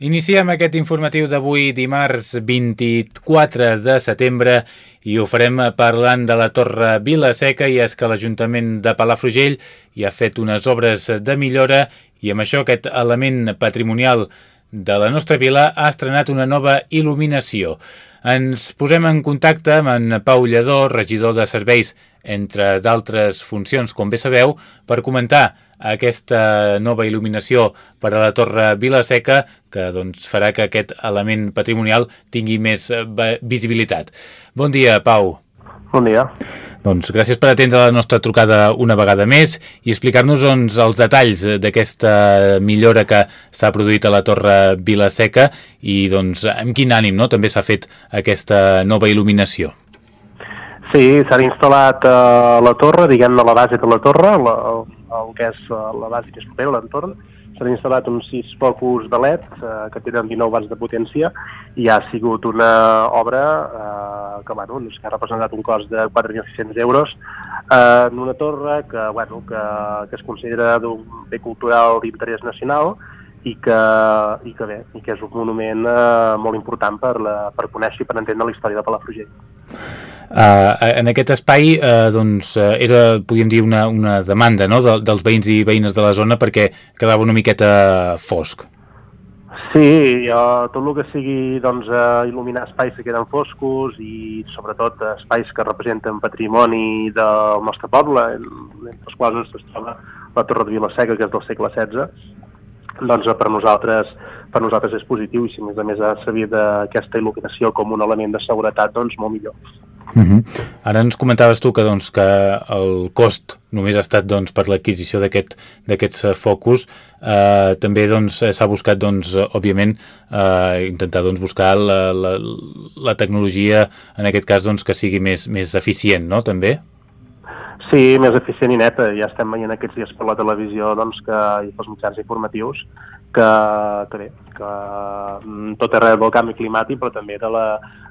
Iniciem aquest informatiu d'avui dimarts 24 de setembre i ho farem parlant de la Torre Vilaseca i és que l'Ajuntament de Palafrugell hi ha fet unes obres de millora i amb això aquest element patrimonial de la nostra vila ha estrenat una nova il·luminació. Ens posem en contacte amb en Pau Lledó, regidor de serveis, entre d'altres funcions, com bé sabeu, per comentar aquesta nova il·luminació per a la Torre Vilaseca que doncs, farà que aquest element patrimonial tingui més eh, visibilitat. Bon dia, Pau. Bon dia. Doncs gràcies per atendre la nostra trucada una vegada més i explicar-nos doncs, els detalls d'aquesta millora que s'ha produït a la Torre Vilaseca i doncs, amb quin ànim no? també s'ha fet aquesta nova il·luminació. Sí, s'ha instal·lat uh, la torre, diguem-ne la base de la torre, la, el que és uh, la base que és propera, l'entorn, s'han instal·lat uns sis focus de LED eh, que tenen 19 watts de potència i ha sigut una obra eh, que, bueno, doncs, que ha representat un cost de 4.600 euros eh, en una torre que, bueno, que, que es considera d'un bé cultural d'interès nacional i que, i que bé, i que és un monument eh, molt important per, la, per conèixer i per entendre la història de Palafrugell. Uh, en aquest espai uh, doncs, uh, era, podríem dir, una, una demanda no? de, dels veïns i veïnes de la zona perquè quedava una miqueta fosc. Sí, uh, tot el que sigui doncs, uh, il·luminar espais que queden foscos i sobretot espais que representen patrimoni del nostre poble, entre els quals es troba la Torre de Vilaseca, que és del segle XVI, doncs per nosaltres per nosaltres és positiu i si més a més ha servit aquesta il·luminació com un element de seguretat, doncs molt millor. Uh -huh. Ara ens comentaves tu que, doncs, que el cost només ha estat doncs, per l'adquisició d'aquests eh, focus. Eh, també doncs, s'ha buscat, doncs, òbviament, eh, intentar doncs, buscar la, la, la tecnologia, en aquest cas, doncs, que sigui més, més eficient, no?, també? Sí, més eficient i neta. Ja estem veient aquests dies per la televisió doncs, que, i pels mitjans informatius que, que bé, que mm, tot arreu del canvi climàtic, però també de la,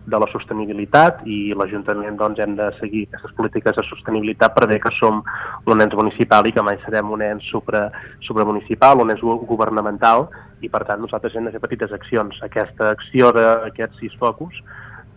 de la sostenibilitat i l'Ajuntament doncs, hem de seguir aquestes polítiques de sostenibilitat per bé que som un ens municipal i que mai serem un ens supra, supramunicipal, un ens governamental i per tant nosaltres hem de fer petites accions. Aquesta acció d'aquests sis focus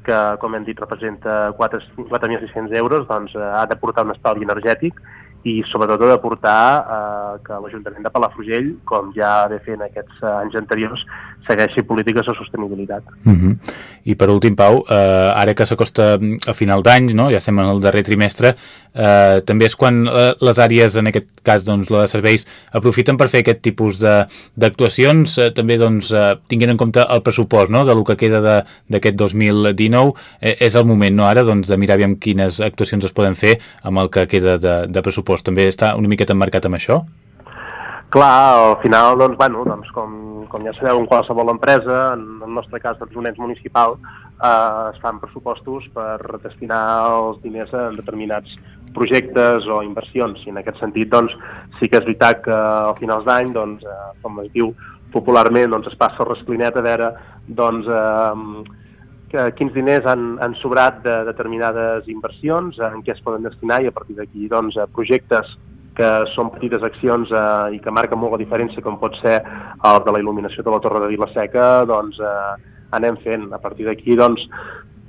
que, com hem dit, representa 4.600 euros, doncs eh, ha de portar un estalvi energètic i sobretot de portar eh, que l'Ajuntament de Palafrugell, com ja ve fent aquests anys anteriors, segueixi polítiques de sostenibilitat. Uh mhm. -huh. I per últim, Pau, eh, ara que s'acosta a final d'any, no? ja estem en el darrer trimestre, eh, també és quan eh, les àrees, en aquest cas doncs, la de serveis, aprofiten per fer aquest tipus d'actuacions, eh, també doncs, eh, tinguent en compte el pressupost no? de lo que queda d'aquest 2019, eh, és el moment no? ara doncs, de mirar aviam quines actuacions es poden fer amb el que queda de, de pressupost. També està una miqueta emmarcat amb això? Clar, al final, doncs, bueno, doncs, com, com ja sabeu, en qualsevol empresa, en el nostre cas, doncs, un ens municipal, eh, es fan pressupostos per destinar els diners a determinats projectes o inversions. I en aquest sentit, doncs, sí que és veritat que a finals d'any, doncs, eh, com es diu popularment, doncs, es passa el resclinet a veure doncs, eh, quins diners han, han sobrat de determinades inversions, en què es poden destinar i a partir d'aquí doncs, projectes que són petites accions eh, i que marquen molt la diferència, com pot ser el de la il·luminació de la Torre de Vilaseca, doncs eh, anem fent. A partir d'aquí, doncs,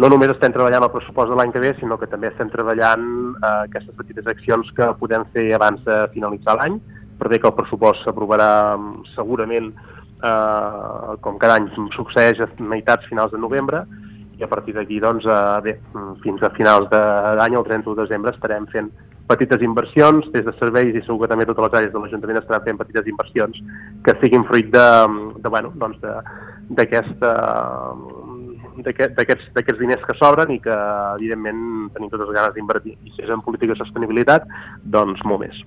no només estem treballant el pressupost de l'any que ve, sinó que també estem treballant eh, aquestes petites accions que podem fer abans de finalitzar l'any, per bé que el pressupost s'aprovarà mm, segurament, eh, com cada any succeeix a meitats finals de novembre, i a partir d'aquí, doncs, eh, bé, mm, fins a finals d'any, el 31 de desembre, estarem fent petites inversions des de serveis i segur que també totes les àrees de l'Ajuntament estaran fent petites inversions que siguin fruit de, de bueno, doncs d'aquesta d'aquests diners que sobren i que, evidentment, tenim totes les ganes d'invertir. I si és en política de sostenibilitat, doncs molt més.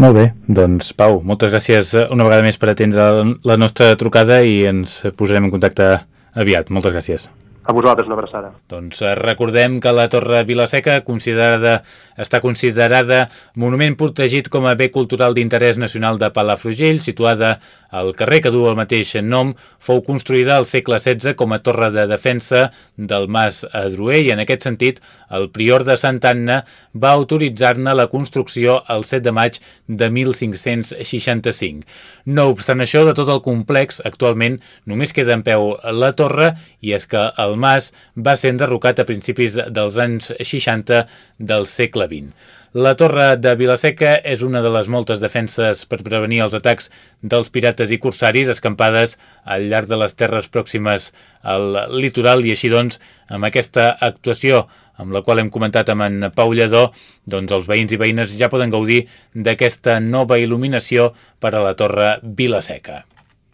Molt bé, doncs Pau, moltes gràcies una vegada més per atendre la nostra trucada i ens posarem en contacte aviat. Moltes gràcies. A vosaltres una abraçada. Doncs eh, recordem que la Torre Vilaseca considerada, està considerada monument protegit com a bé cultural d'interès nacional de Palafrugell, situada al carrer que du el mateix nom, fou construïda al segle XVI com a torre de defensa del Mas Adroer i en aquest sentit el prior de Sant Anna va autoritzar-ne la construcció el 7 de maig de 1565. No obstant això, de tot el complex, actualment només queda en peu la torre i és que el el mas va ser enderrocat a principis dels anys 60 del segle XX. La torre de Vilaseca és una de les moltes defenses per prevenir els atacs dels pirates i corsaris escampades al llarg de les terres pròximes al litoral i així doncs amb aquesta actuació amb la qual hem comentat amb en Pau Lledó, doncs els veïns i veïnes ja poden gaudir d'aquesta nova il·luminació per a la torre Vilaseca.